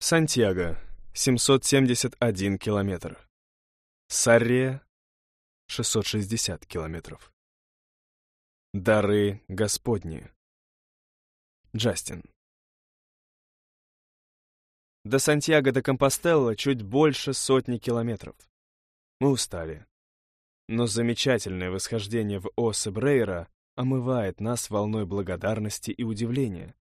Сантьяго, 771 километр. Сарре, 660 километров. Дары Господни. Джастин. До Сантьяго де Компостелло чуть больше сотни километров. Мы устали. Но замечательное восхождение в Осе Брейра омывает нас волной благодарности и удивления.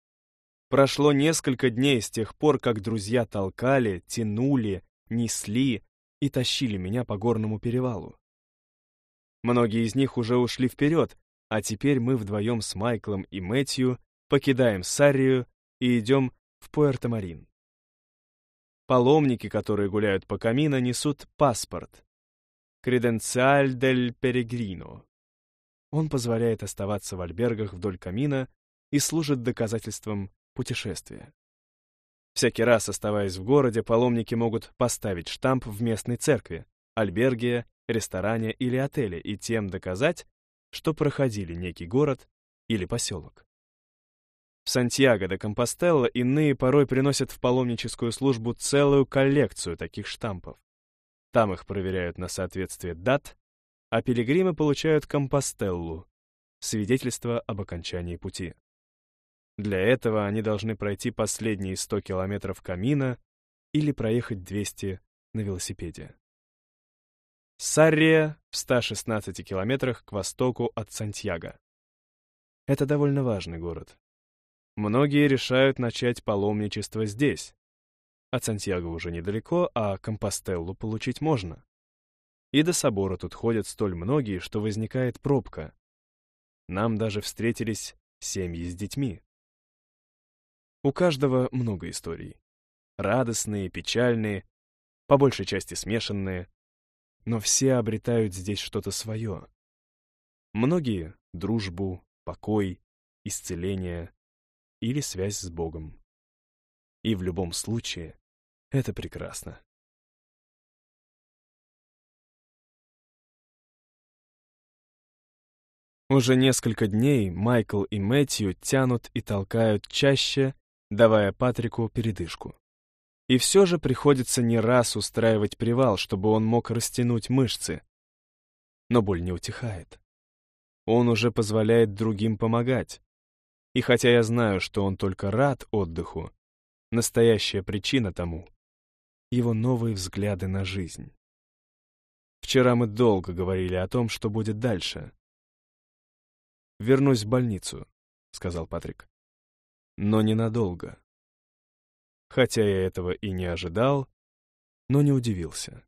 Прошло несколько дней с тех пор, как друзья толкали, тянули, несли и тащили меня по горному перевалу. Многие из них уже ушли вперед, а теперь мы вдвоем с Майклом и Мэтью покидаем Саррию и идем в Пуэрто-Марин. Паломники, которые гуляют по камина, несут паспорт. Креденциаль дель Перегрино. Он позволяет оставаться в альбергах вдоль камина и служит доказательством путешествия. Всякий раз, оставаясь в городе, паломники могут поставить штамп в местной церкви, альберге, ресторане или отеле и тем доказать, что проходили некий город или поселок. В Сантьяго де Компостелло иные порой приносят в паломническую службу целую коллекцию таких штампов. Там их проверяют на соответствие дат, а пилигримы получают Компостеллу — свидетельство об окончании пути. Для этого они должны пройти последние 100 километров камина или проехать 200 на велосипеде. Саррия в 116 километрах к востоку от Сантьяго. Это довольно важный город. Многие решают начать паломничество здесь. От Сантьяго уже недалеко, а Компостеллу получить можно. И до собора тут ходят столь многие, что возникает пробка. Нам даже встретились семьи с детьми. У каждого много историй. Радостные, печальные, по большей части смешанные. Но все обретают здесь что-то свое. Многие — дружбу, покой, исцеление или связь с Богом. И в любом случае это прекрасно. Уже несколько дней Майкл и Мэтью тянут и толкают чаще давая Патрику передышку. И все же приходится не раз устраивать привал, чтобы он мог растянуть мышцы. Но боль не утихает. Он уже позволяет другим помогать. И хотя я знаю, что он только рад отдыху, настоящая причина тому — его новые взгляды на жизнь. Вчера мы долго говорили о том, что будет дальше. «Вернусь в больницу», — сказал Патрик но ненадолго. Хотя я этого и не ожидал, но не удивился.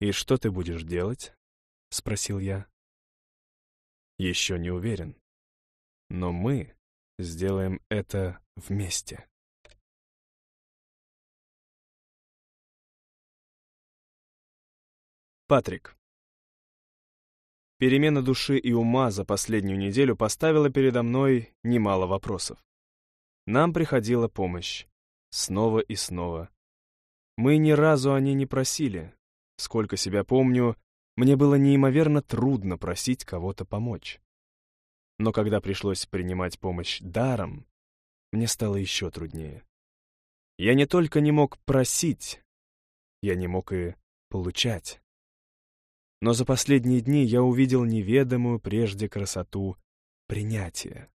«И что ты будешь делать?» — спросил я. «Еще не уверен. Но мы сделаем это вместе». Патрик. Перемена души и ума за последнюю неделю поставила передо мной немало вопросов. Нам приходила помощь. Снова и снова. Мы ни разу о ней не просили. Сколько себя помню, мне было неимоверно трудно просить кого-то помочь. Но когда пришлось принимать помощь даром, мне стало еще труднее. Я не только не мог просить, я не мог и получать. Но за последние дни я увидел неведомую прежде красоту принятия.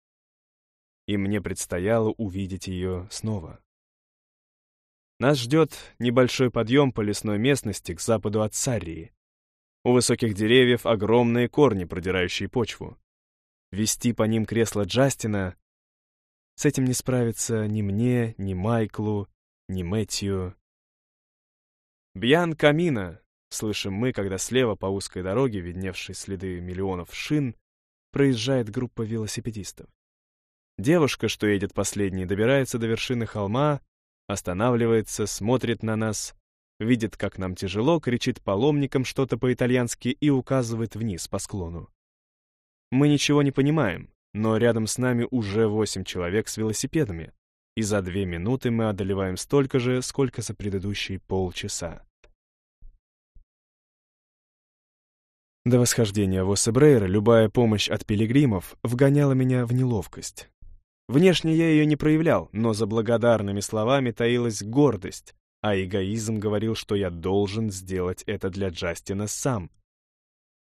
И мне предстояло увидеть ее снова. Нас ждет небольшой подъем по лесной местности к западу от Саррии. У высоких деревьев огромные корни, продирающие почву. Вести по ним кресло Джастина — с этим не справится ни мне, ни Майклу, ни Мэтью. «Бьян Камина!» Слышим мы, когда слева по узкой дороге, видневшей следы миллионов шин, проезжает группа велосипедистов. Девушка, что едет последней, добирается до вершины холма, останавливается, смотрит на нас, видит, как нам тяжело, кричит паломникам что-то по-итальянски и указывает вниз по склону. Мы ничего не понимаем, но рядом с нами уже восемь человек с велосипедами, и за две минуты мы одолеваем столько же, сколько за предыдущие полчаса. До восхождения в Осебрейра любая помощь от пилигримов вгоняла меня в неловкость. Внешне я ее не проявлял, но за благодарными словами таилась гордость, а эгоизм говорил, что я должен сделать это для Джастина сам.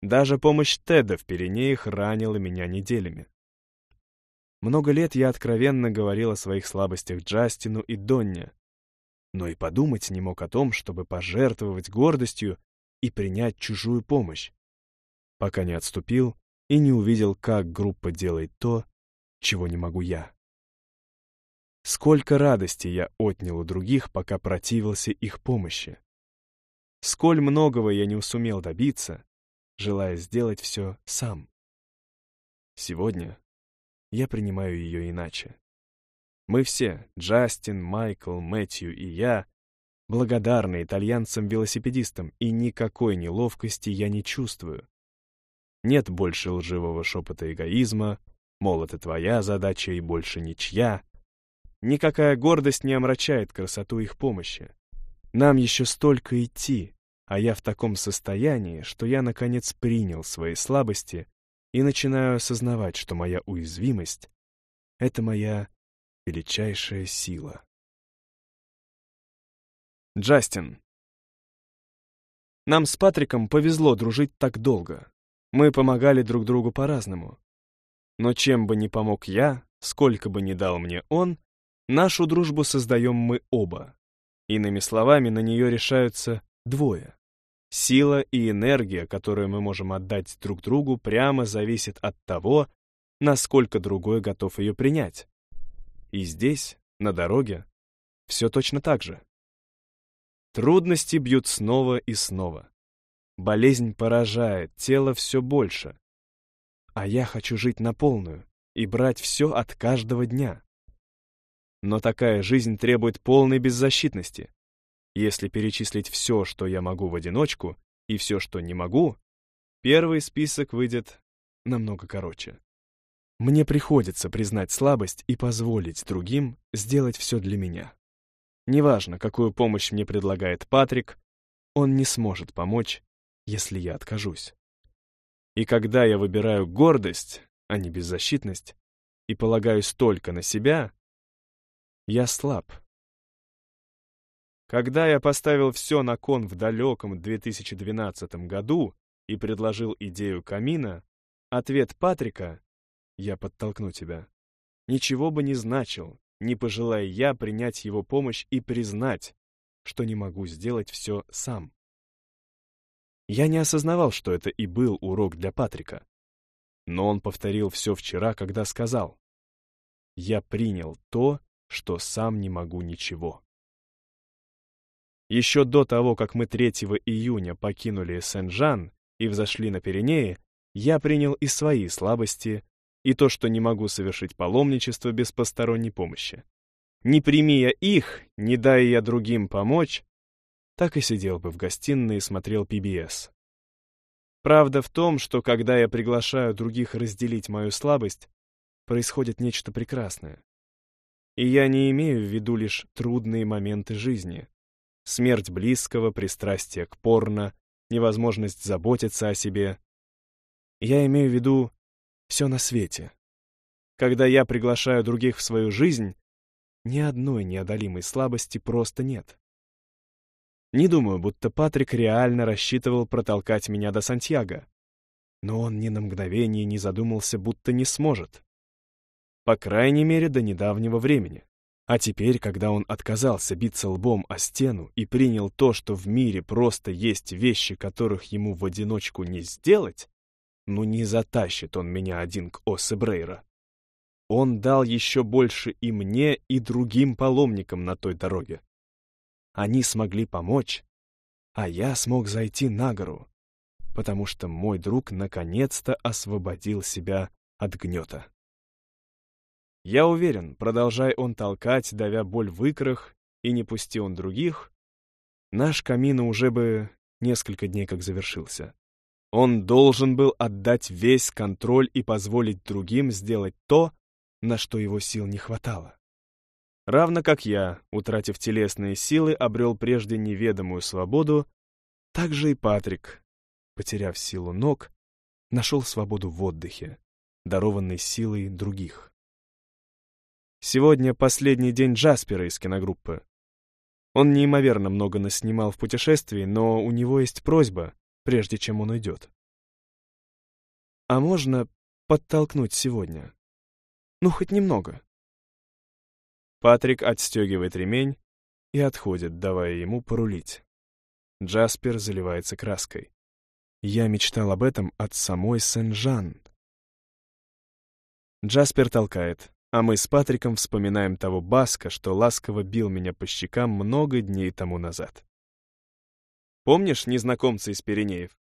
Даже помощь Теда в Пиренеях ранила меня неделями. Много лет я откровенно говорил о своих слабостях Джастину и Донне, но и подумать не мог о том, чтобы пожертвовать гордостью и принять чужую помощь, пока не отступил и не увидел, как группа делает то, чего не могу я. Сколько радости я отнял у других, пока противился их помощи. Сколь многого я не сумел добиться, желая сделать все сам. Сегодня я принимаю ее иначе. Мы все, Джастин, Майкл, Мэтью и я, благодарны итальянцам-велосипедистам, и никакой неловкости я не чувствую. Нет больше лживого шепота эгоизма, мол, это твоя задача и больше ничья. Никакая гордость не омрачает красоту их помощи. Нам еще столько идти, а я в таком состоянии, что я, наконец, принял свои слабости и начинаю осознавать, что моя уязвимость — это моя величайшая сила. Джастин. Нам с Патриком повезло дружить так долго. Мы помогали друг другу по-разному. Но чем бы ни помог я, сколько бы ни дал мне он, нашу дружбу создаем мы оба. Иными словами, на нее решаются двое. Сила и энергия, которую мы можем отдать друг другу, прямо зависит от того, насколько другой готов ее принять. И здесь, на дороге, все точно так же. Трудности бьют снова и снова. Болезнь поражает, тело все больше. А я хочу жить на полную и брать все от каждого дня. Но такая жизнь требует полной беззащитности. Если перечислить все, что я могу в одиночку, и все, что не могу, первый список выйдет намного короче. Мне приходится признать слабость и позволить другим сделать все для меня. Неважно, какую помощь мне предлагает Патрик, он не сможет помочь, если я откажусь. И когда я выбираю гордость, а не беззащитность, и полагаюсь только на себя, я слаб. Когда я поставил все на кон в далеком 2012 году и предложил идею камина, ответ Патрика «Я подтолкну тебя» ничего бы не значил, не пожелая я принять его помощь и признать, что не могу сделать все сам. Я не осознавал, что это и был урок для Патрика. Но он повторил все вчера, когда сказал, «Я принял то, что сам не могу ничего». Еще до того, как мы 3 июня покинули Сен-Жан и взошли на Пиренеи, я принял и свои слабости, и то, что не могу совершить паломничество без посторонней помощи. Не прими я их, не дай я другим помочь, так и сидел бы в гостиной и смотрел PBS. Правда в том, что когда я приглашаю других разделить мою слабость, происходит нечто прекрасное. И я не имею в виду лишь трудные моменты жизни. Смерть близкого, пристрастие к порно, невозможность заботиться о себе. Я имею в виду все на свете. Когда я приглашаю других в свою жизнь, ни одной неодолимой слабости просто нет. Не думаю, будто Патрик реально рассчитывал протолкать меня до Сантьяго. Но он ни на мгновение не задумался, будто не сможет. По крайней мере, до недавнего времени. А теперь, когда он отказался биться лбом о стену и принял то, что в мире просто есть вещи, которых ему в одиночку не сделать, ну не затащит он меня один к Осе Брейра. Он дал еще больше и мне, и другим паломникам на той дороге. Они смогли помочь, а я смог зайти на гору, потому что мой друг наконец-то освободил себя от гнета. Я уверен, продолжай он толкать, давя боль в икрах, и не пусти он других, наш камин уже бы несколько дней как завершился. Он должен был отдать весь контроль и позволить другим сделать то, на что его сил не хватало. Равно как я, утратив телесные силы, обрел прежде неведомую свободу, так же и Патрик, потеряв силу ног, нашел свободу в отдыхе, дарованной силой других. Сегодня последний день Джаспера из киногруппы. Он неимоверно много наснимал в путешествии, но у него есть просьба, прежде чем он уйдет. А можно подтолкнуть сегодня? Ну, хоть немного. Патрик отстегивает ремень и отходит, давая ему порулить. Джаспер заливается краской. Я мечтал об этом от самой Сен-Жан. Джаспер толкает, а мы с Патриком вспоминаем того Баска, что ласково бил меня по щекам много дней тому назад. Помнишь незнакомца из Пиренеев?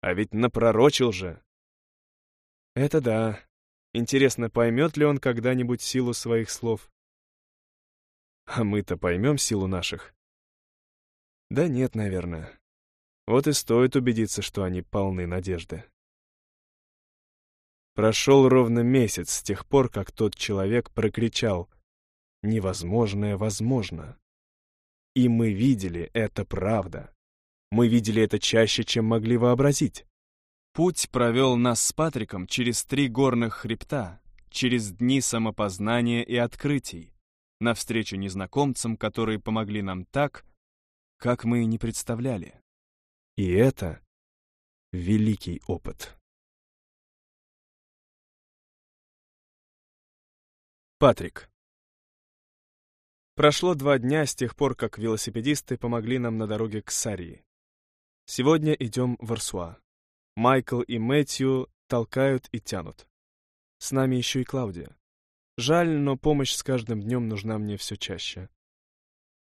А ведь напророчил же. Это да. Интересно, поймет ли он когда-нибудь силу своих слов? А мы-то поймем силу наших? Да нет, наверное. Вот и стоит убедиться, что они полны надежды. Прошел ровно месяц с тех пор, как тот человек прокричал «Невозможное возможно». И мы видели, это правда. Мы видели это чаще, чем могли вообразить. Путь провел нас с Патриком через три горных хребта, через дни самопознания и открытий, навстречу незнакомцам, которые помогли нам так, как мы и не представляли. И это великий опыт. Патрик. Прошло два дня с тех пор, как велосипедисты помогли нам на дороге к Сарии. Сегодня идем в Арсуа. Майкл и Мэтью толкают и тянут. С нами еще и Клаудия. Жаль, но помощь с каждым днем нужна мне все чаще.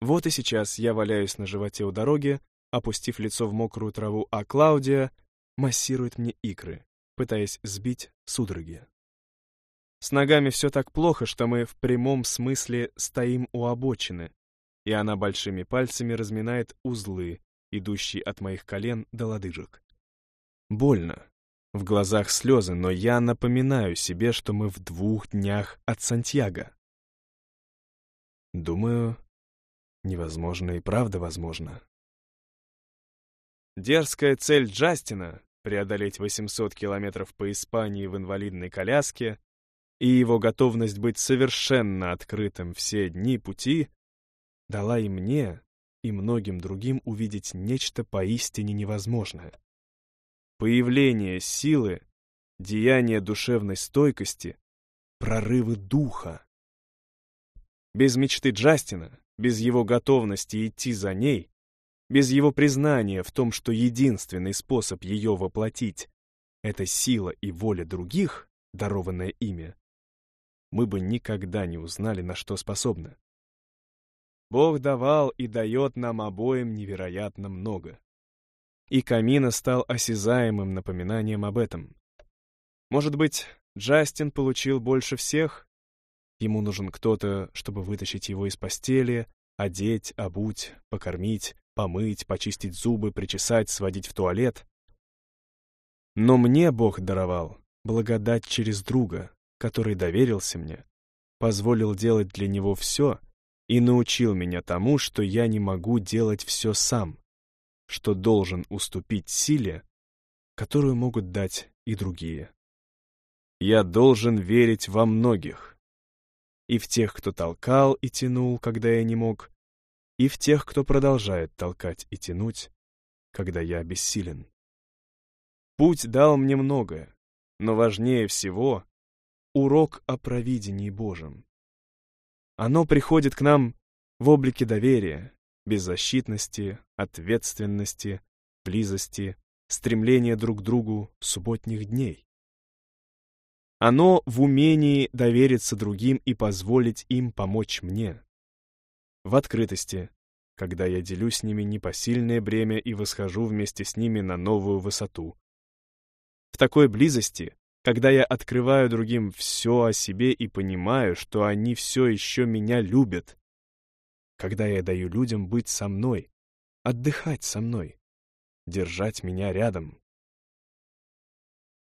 Вот и сейчас я валяюсь на животе у дороги, опустив лицо в мокрую траву, а Клаудия массирует мне икры, пытаясь сбить судороги. С ногами все так плохо, что мы в прямом смысле стоим у обочины, и она большими пальцами разминает узлы, идущие от моих колен до лодыжек. Больно. В глазах слезы, но я напоминаю себе, что мы в двух днях от Сантьяго. Думаю, невозможно и правда возможно. Дерзкая цель Джастина — преодолеть 800 километров по Испании в инвалидной коляске и его готовность быть совершенно открытым все дни пути дала и мне, и многим другим увидеть нечто поистине невозможное. Появление силы, деяние душевной стойкости, прорывы духа. Без мечты Джастина, без его готовности идти за ней, без его признания в том, что единственный способ ее воплотить — это сила и воля других, дарованное имя, мы бы никогда не узнали, на что способны. Бог давал и дает нам обоим невероятно много. И Камина стал осязаемым напоминанием об этом. Может быть, Джастин получил больше всех? Ему нужен кто-то, чтобы вытащить его из постели, одеть, обуть, покормить, помыть, почистить зубы, причесать, сводить в туалет. Но мне Бог даровал благодать через друга, который доверился мне, позволил делать для него все и научил меня тому, что я не могу делать все сам, что должен уступить силе, которую могут дать и другие. Я должен верить во многих. И в тех, кто толкал и тянул, когда я не мог, и в тех, кто продолжает толкать и тянуть, когда я бессилен. Путь дал мне многое, но важнее всего урок о провидении Божьем. Оно приходит к нам в облике доверия, беззащитности, ответственности, близости, стремления друг к другу субботних дней. Оно в умении довериться другим и позволить им помочь мне. В открытости, когда я делю с ними непосильное бремя и восхожу вместе с ними на новую высоту. В такой близости, когда я открываю другим все о себе и понимаю, что они все еще меня любят, когда я даю людям быть со мной, отдыхать со мной, держать меня рядом.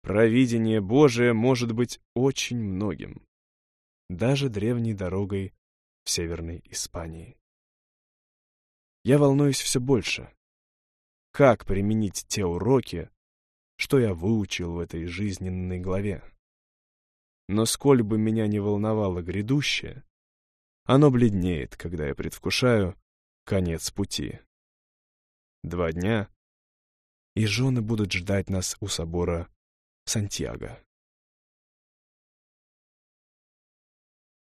Провидение Божие может быть очень многим, даже древней дорогой в Северной Испании. Я волнуюсь все больше. Как применить те уроки, что я выучил в этой жизненной главе. Но сколь бы меня не волновало грядущее, оно бледнеет, когда я предвкушаю конец пути. Два дня, и жены будут ждать нас у собора Сантьяго.